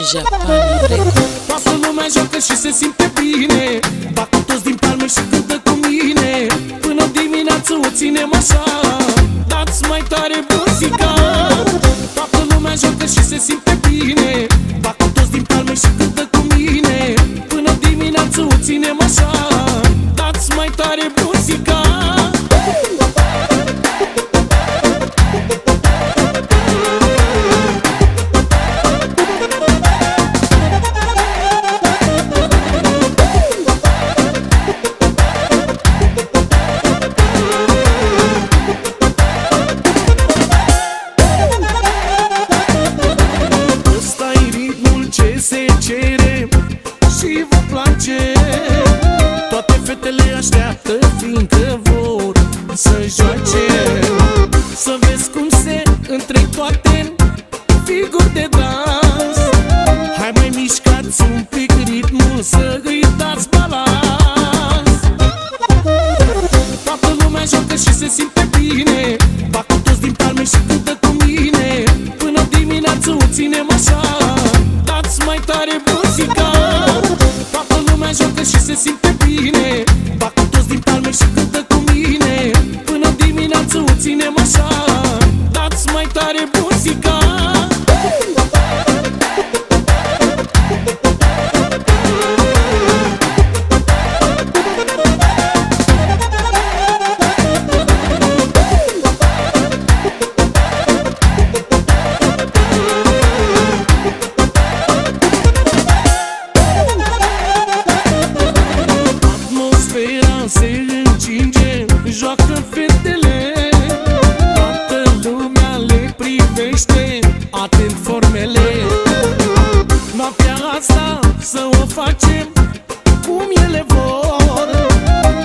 Japan Record Toată lumea joacă și se simte bine. Fac cu toți din palme și cântă cu mine. Până dimineață o ținem așa. Dați mai tare muzica așteaptă fiindcă vor să joace. Să vezi cum se întrec toate figuri de dans. Hai mai mișcați un pic ritmul să îi dați balans. Toată lumea joacă și se simte bine să o facem cum ele vor.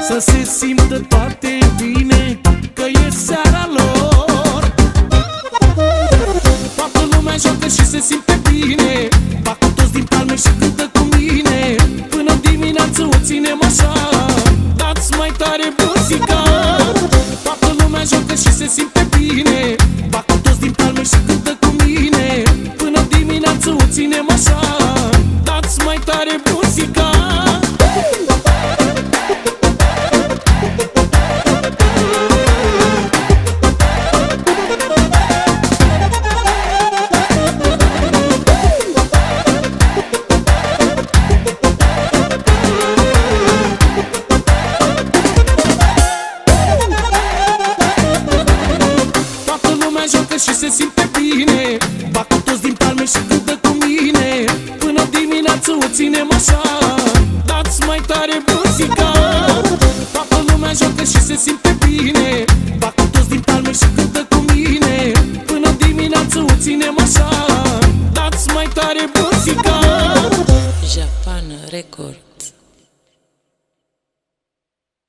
Să se simtă toate bine, că e seara lor. Toată lumea joacă și se simte bine Fac cu toți din palme și cântă cu mine. Până dimineață o ținem așa Dați mai tare muzica ținem așa Dați mai tare muzica. Toată lumea joacă și se simte bine Fac cu toți din palme și cântă cu mine. Până dimineață o ținem așa Dați mai tare muzica. Japan Record